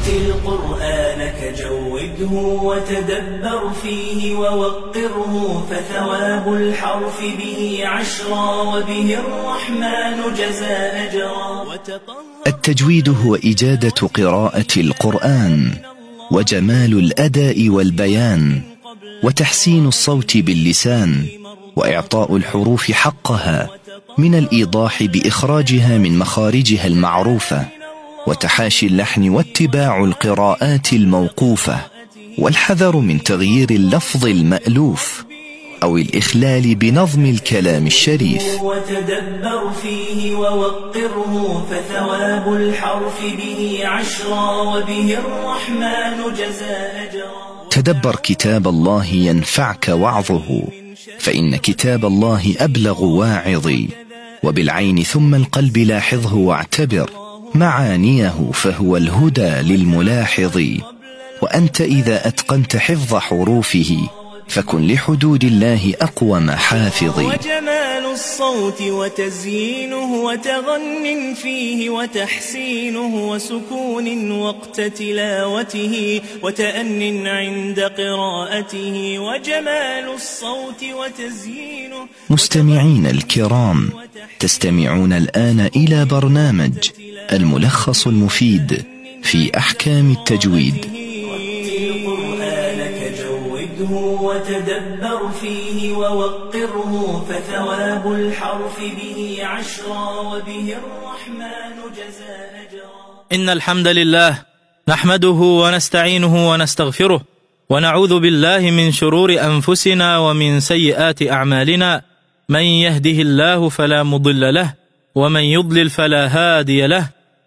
رتل قرآنك جوده وتدبر فيه ووقره فثواب الحرف به عشرا وبه الرحمن جزى أجرا. التجويد هو إجادة قراءة القرآن وجمال الأداء والبيان وتحسين الصوت باللسان وإعطاء الحروف حقها من الإيضاح بإخراجها من مخارجها المعروفة. وتحاشي اللحن واتباع القراءات الموقوفة والحذر من تغيير اللفظ المألوف أو الإخلال بنظم الكلام الشريف. وتدبر فيه ووقره فثواب الحرف به عشرا وبه الرحمن جزى أجرا. تدبر كتاب الله ينفعك وعظه فإن كتاب الله أبلغ واعظ وبالعين ثم القلب لاحظه واعتبر معانيه فهو الهدى للملاحظ. وأنت إذا أتقنت حفظ حروفه فكن لحدود الله أقوم حافظ. وجمال الصوت وتزيينه وتغن فيه وتحسينه وسكون وقت تلاوته وتأن عند قراءته. وجمال الصوت وتزيينه مستمعين الكرام تستمعون الآن إلى برنامج الملخص المفيد في أحكام التجويد. وتدبر فيه ووقره فثواب الحرف به عشرا وبه الرحمن جزى أجرا. إن الحمد لله نحمده ونستعينه ونستغفره ونعوذ بالله من شرور أنفسنا ومن سيئات أعمالنا. من يهده الله فلا مضل له ومن يضلل فلا هادي له.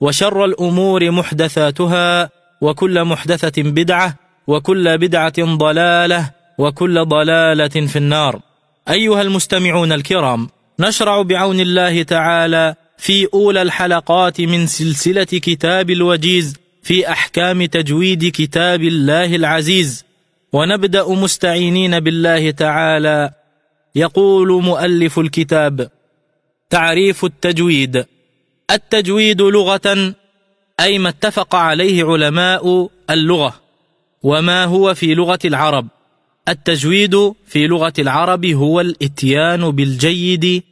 وشر الأمور محدثاتها وكل محدثة بدعة وكل بدعة ضلالة وكل ضلالة في النار. أيها المستمعون الكرام نشرع بعون الله تعالى في أولى الحلقات من سلسلة كتاب الوجيز في أحكام تجويد كتاب الله العزيز. ونبدأ مستعينين بالله تعالى يقول مؤلف الكتاب تعريف التجويد. التجويد لغة أي ما اتفق عليه علماء اللغة وما هو في لغة العرب. التجويد في لغة العرب هو الاتيان بالجيد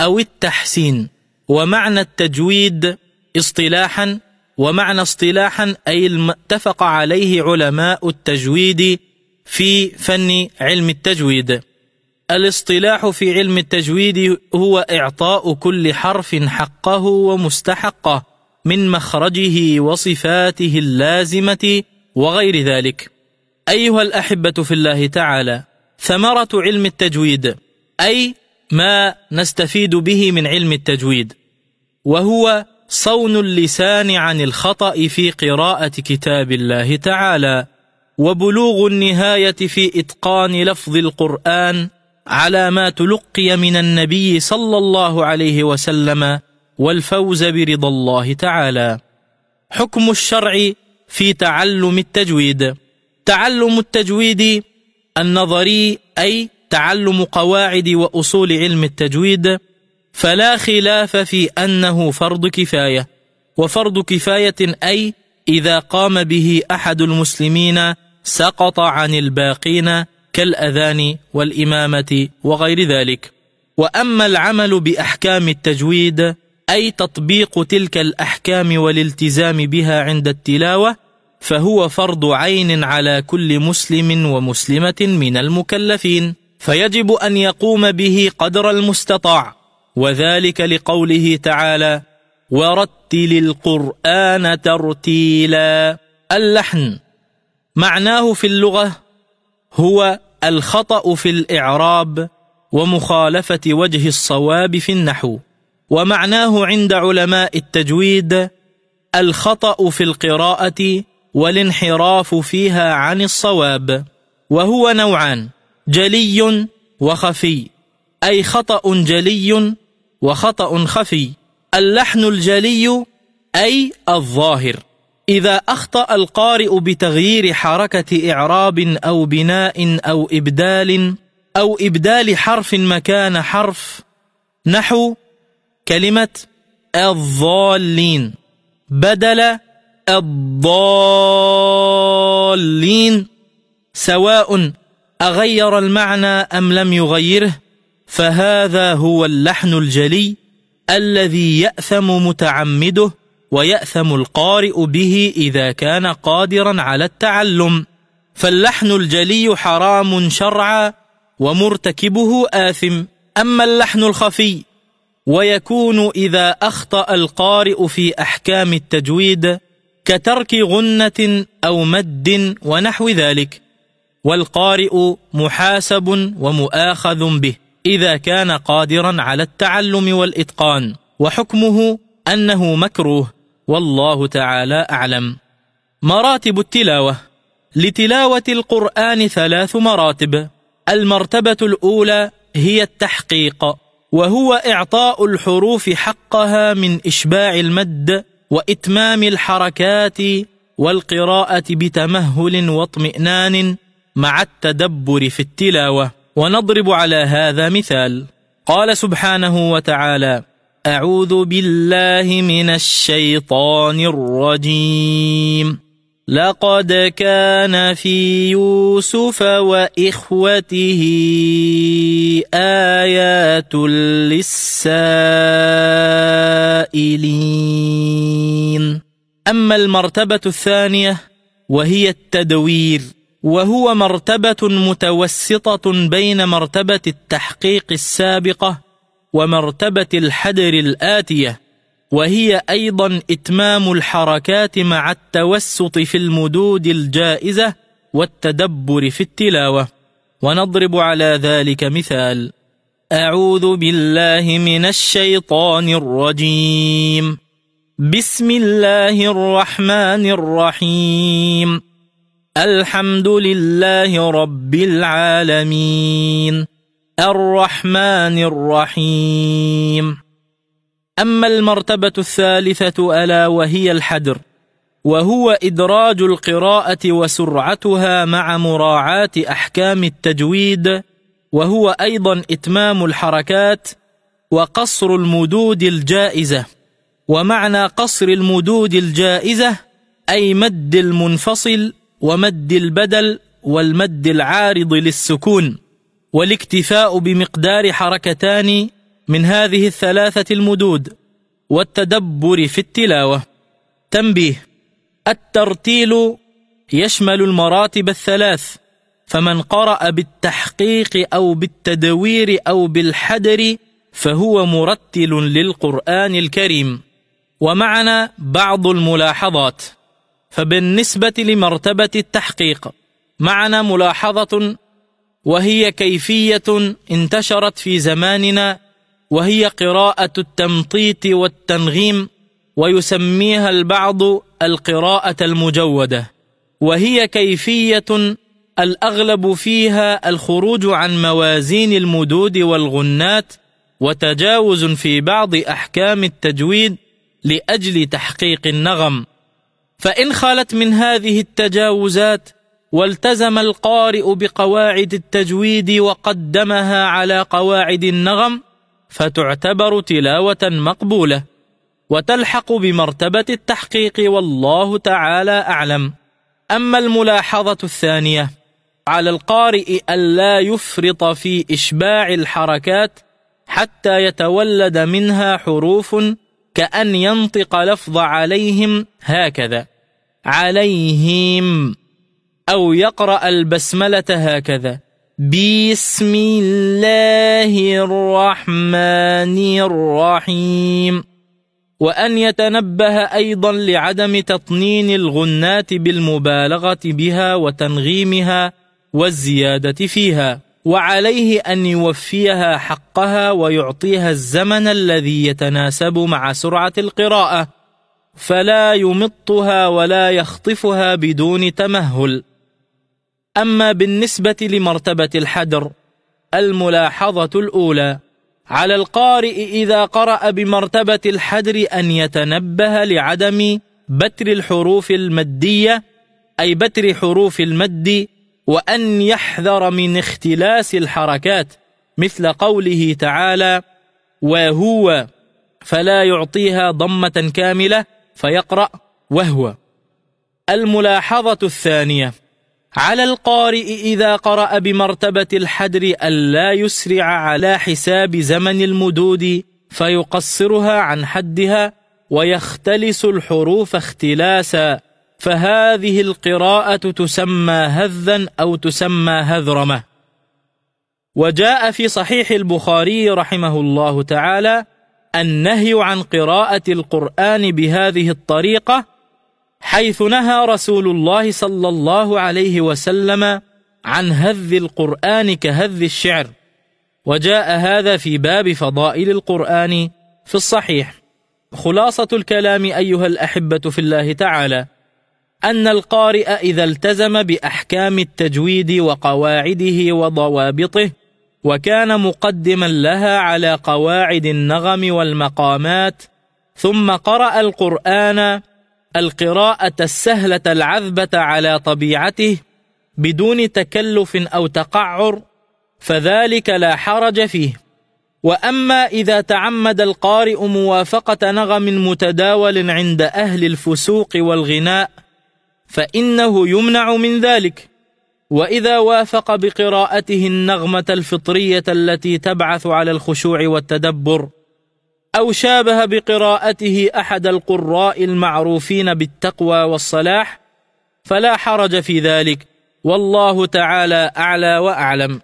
أو التحسين. ومعنى التجويد اصطلاحا ومعنى اصطلاحا أي ما اتفق عليه علماء التجويد في فن علم التجويد. الاصطلاح في علم التجويد هو إعطاء كل حرف حقه ومستحقه من مخرجه وصفاته اللازمة وغير ذلك. أيها الأحبة في الله تعالى ثمرة علم التجويد أي ما نستفيد به من علم التجويد وهو صون اللسان عن الخطأ في قراءة كتاب الله تعالى وبلوغ النهاية في إتقان لفظ القرآن على ما تلقي من النبي صلى الله عليه وسلم والفوز برضا الله تعالى. حكم الشرع في تعلم التجويد. تعلم التجويد النظري أي تعلم قواعد وأصول علم التجويد فلا خلاف في أنه فرض كفاية. وفرض كفاية أي إذا قام به أحد المسلمين سقط عن الباقين كالأذان والإمامة وغير ذلك. وأما العمل بأحكام التجويد أي تطبيق تلك الأحكام والالتزام بها عند التلاوة فهو فرض عين على كل مسلم ومسلمة من المكلفين. فيجب أن يقوم به قدر المستطاع. وذلك لقوله تعالى ورتل القرآن ترتيلا اللحن. معناه في اللغة هو الخطأ في الإعراب ومخالفة وجه الصواب في النحو. ومعناه عند علماء التجويد الخطأ في القراءة والانحراف فيها عن الصواب. وهو نوعان جلي وخفي أي خطأ جلي وخطأ خفي. اللحن الجلي أي الظاهر. إذا أخطأ القارئ بتغيير حركة إعراب أو بناء أو إبدال أو إبدال حرف مكان حرف نحو كلمة الضالين. بدل الضالين سواء أغير المعنى أم لم يغيره فهذا هو اللحن الجلي الذي يأثم متعمده ويأثم القارئ به إذا كان قادرا على التعلم. فاللحن الجلي حرام شرعا ومرتكبه آثم. أما اللحن الخفي ويكون إذا أخطأ القارئ في أحكام التجويد كترك غنة أو مد ونحو ذلك. والقارئ محاسب ومؤاخذ به إذا كان قادرا على التعلم والإتقان. وحكمه أنه مكروه. والله تعالى أعلم. مراتب التلاوة. لتلاوة القرآن ثلاث مراتب. المرتبة الأولى هي التحقيق وهو إعطاء الحروف حقها من إشباع المد وإتمام الحركات والقراءة بتمهل واطمئنان مع التدبر في التلاوة. ونضرب على هذا مثال. قال سبحانه وتعالى أعوذ بالله من الشيطان الرجيم. لقد كان في يوسف وإخوته آيات للسائلين. أما المرتبة الثانية وهي التدوير وهو مرتبة متوسطة بين مرتبة التحقيق السابقة ومرتبة الحدر الآتية وهي أيضا إتمام الحركات مع التوسط في المدود الجائزة والتدبر في التلاوة. ونضرب على ذلك مثال. أعوذ بالله من الشيطان الرجيم. بسم الله الرحمن الرحيم. الحمد لله رب العالمين. الرحمن الرحيم. أما المرتبة الثالثة ألا وهي الحدر وهو إدراج القراءة وسرعتها مع مراعاة أحكام التجويد وهو أيضا إتمام الحركات وقصر المدود الجائزة. ومعنى قصر المدود الجائزة أي مد المنفصل ومد البدل والمد العارض للسكون. والاكتفاء بمقدار حركتان من هذه الثلاثة المدود والتدبر في التلاوة. تنبيه الترتيل يشمل المراتب الثلاث فمن قرأ بالتحقيق أو بالتدوير أو بالحدر فهو مرتل للقرآن الكريم. ومعنا بعض الملاحظات. فبالنسبة لمرتبة التحقيق معنا ملاحظة وهي كيفية انتشرت في زماننا وهي قراءة التمطيط والتنغيم ويسميها البعض القراءة المجودة. وهي كيفية الأغلب فيها الخروج عن موازين المدود والغنات وتجاوز في بعض أحكام التجويد لأجل تحقيق النغم. فإن خلت من هذه التجاوزات والتزم القارئ بقواعد التجويد وقدمها على قواعد النغم فتعتبر تلاوة مقبولة وتلحق بمرتبة التحقيق والله تعالى أعلم. أما الملاحظة الثانية على القارئ ألا يفرط في إشباع الحركات حتى يتولد منها حروف كأن ينطق لفظ عليهم هكذا. عليهم. أو يقرأ البسملة هكذا. بسم الله الرحمن الرحيم. وأن يتنبه أيضا لعدم تطنين الغنات بالمبالغة بها وتنغيمها والزيادة فيها. وعليه أن يوفيها حقها ويعطيها الزمن الذي يتناسب مع سرعة القراءة. فلا يمطها ولا يخطفها بدون تمهل. أما بالنسبة لمرتبة الحدر الملاحظة الأولى على القارئ إذا قرأ بمرتبة الحدر أن يتنبه لعدم بتر الحروف المدية أي بتر حروف المد وأن يحذر من اختلاس الحركات مثل قوله تعالى وهو فلا يعطيها ضمة كاملة فيقرأ وهو الملاحظة الثانية على القارئ إذا قرأ بمرتبة الحدر ألا يسرع على حساب زمن المدود فيقصرها عن حدها ويختلس الحروف اختلاسا. فهذه القراءة تسمى هذا أو تسمى هذرمة. وجاء في صحيح البخاري رحمه الله تعالى النهي عن قراءة القرآن بهذه الطريقة حيث نهى رسول الله صلى الله عليه وسلم عن هذ القرآن كهذ الشعر. وجاء هذا في باب فضائل القرآن في الصحيح. خلاصة الكلام أيها الأحبة في الله تعالى أن القارئ إذا التزم بأحكام التجويد وقواعده وضوابطه وكان مقدما لها على قواعد النغم والمقامات ثم قرأ القرآن القراءة السهلة العذبة على طبيعته بدون تكلف أو تقعر فذلك لا حرج فيه. وأما إذا تعمد القارئ موافقة نغم متداول عند أهل الفسوق والغناء فإنه يمنع من ذلك. وإذا وافق بقراءته النغمة الفطرية التي تبعث على الخشوع والتدبر أو شابه بقراءته أحد القراء المعروفين بالتقوى والصلاح فلا حرج في ذلك. والله تعالى أعلى وأعلم.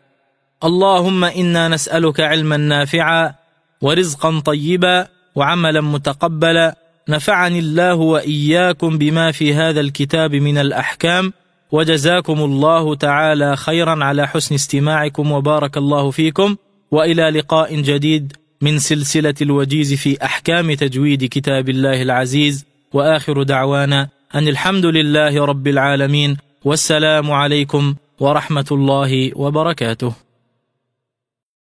اللهم إنا نسألك علما نافعا ورزقا طيبا وعملا متقبلا. نفعني الله وإياكم بما في هذا الكتاب من الأحكام. وجزاكم الله تعالى خيرا على حسن استماعكم وبارك الله فيكم. وإلى لقاء جديد. من سلسلة الوجيز في أحكام تجويد كتاب الله العزيز وآخر دعوانا أن الحمد لله رب العالمين والسلام عليكم ورحمة الله وبركاته.